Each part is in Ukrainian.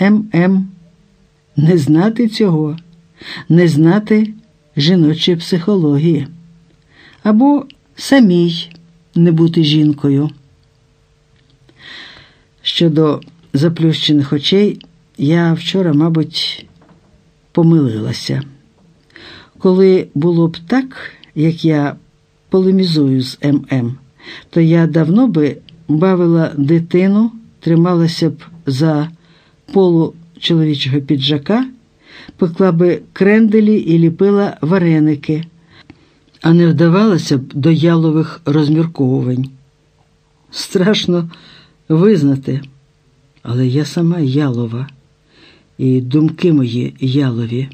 ММ. Не знати цього, не знати жіночої психології, або самій не бути жінкою. Щодо заплющених очей, я вчора, мабуть, помилилася. Коли було б так, як я полемізую з ММ, то я давно би бавила дитину, трималася б за полу чоловічого піджака, пекла би кренделі і ліпила вареники, а не вдавалася б до ялових розмірковувань. Страшно визнати, але я сама ялова, і думки мої ялові,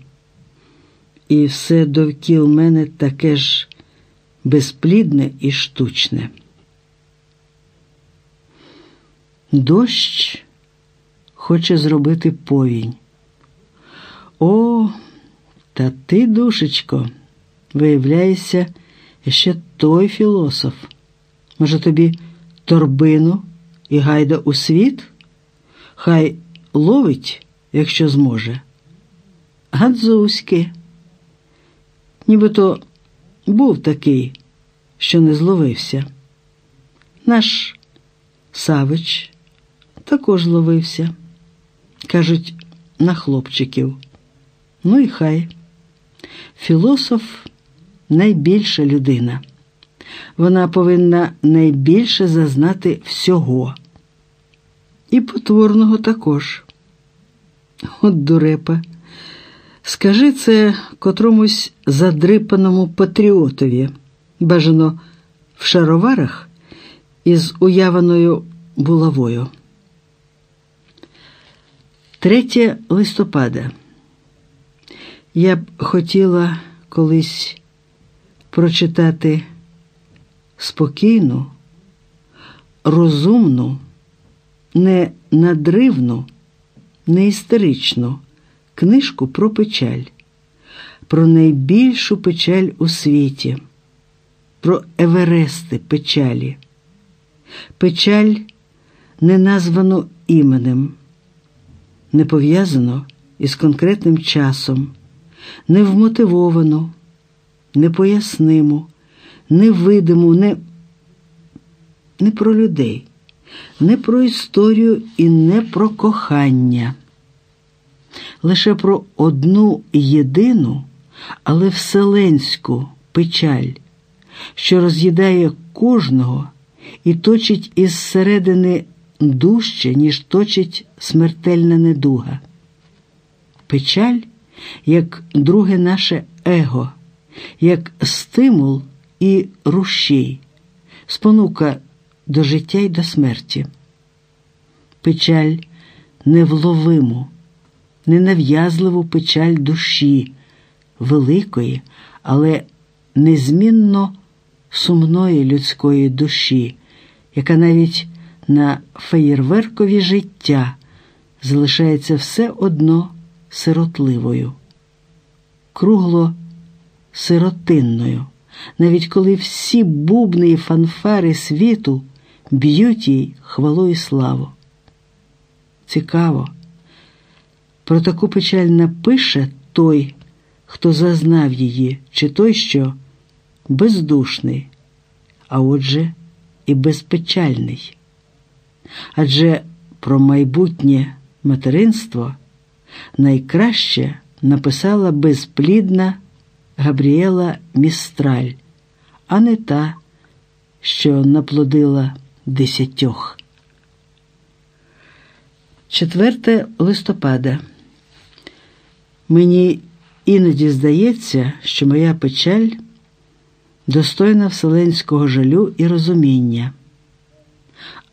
і все довкіл мене таке ж безплідне і штучне. Дощ хоче зробити повінь. О, та ти, душечко, виявляєшся, ще той філософ. Може, тобі торбину і гайда у світ? Хай ловить, якщо зможе. Гадзуськи. Нібито був такий, що не зловився. Наш Савич також зловився. Кажуть, на хлопчиків. Ну і хай. Філософ найбільша людина. Вона повинна найбільше зазнати всього. І потворного також. От дурепа. Скажи це котромусь задрипаному патріотові, бажано в шароварах із уяваною булавою. 3 листопада. Я б хотіла колись прочитати спокійну, розумну, не надривну, не істеричну книжку про печаль, про найбільшу печаль у світі, про Еверести печалі, печаль не названу іменем не пов'язано із конкретним часом, не непоясниму, невидиму, не, не про людей, не про історію і не про кохання, лише про одну єдину, але вселенську печаль, що роз'їдає кожного і точить із середини дужче, ніж точить смертельна недуга. Печаль як друге наше его, як стимул і рушій, спонука до життя й до смерті. Печаль невловиму, ненав'язливу печаль душі, великої, але незмінно сумної людської душі, яка навіть на феєрверкові життя залишається все одно сиротливою, кругло сиротинною, навіть коли всі бубни і фанфари світу б'ють їй хвалу і славу. Цікаво, про таку печаль напише той, хто зазнав її, чи той, що бездушний, а отже, і безпечальний адже про майбутнє материнство найкраще написала безплідна Габріела Містраль, а не та, що наплодила десятьох. 4 листопада. Мені іноді здається, що моя печаль достойна вселенського жалю і розуміння.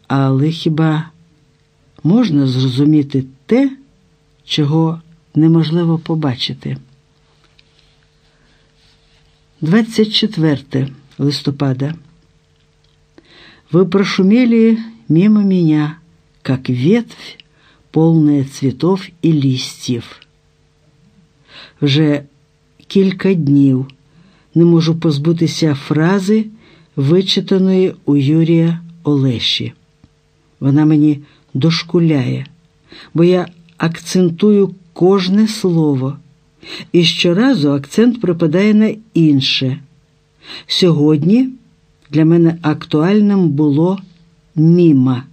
Але хіба можна зрозуміти те, чого неможливо побачити? 24 листопада. Вы прошумели мимо меня, как ветвь, полная цветов і листів. Вже кілька днів не можу позбутися фрази, вичитаної у Юрія Олеші. Вона мені дошкуляє, бо я акцентую кожне слово, і щоразу акцент припадає на інше. Сьогодні для мене актуальним було міма.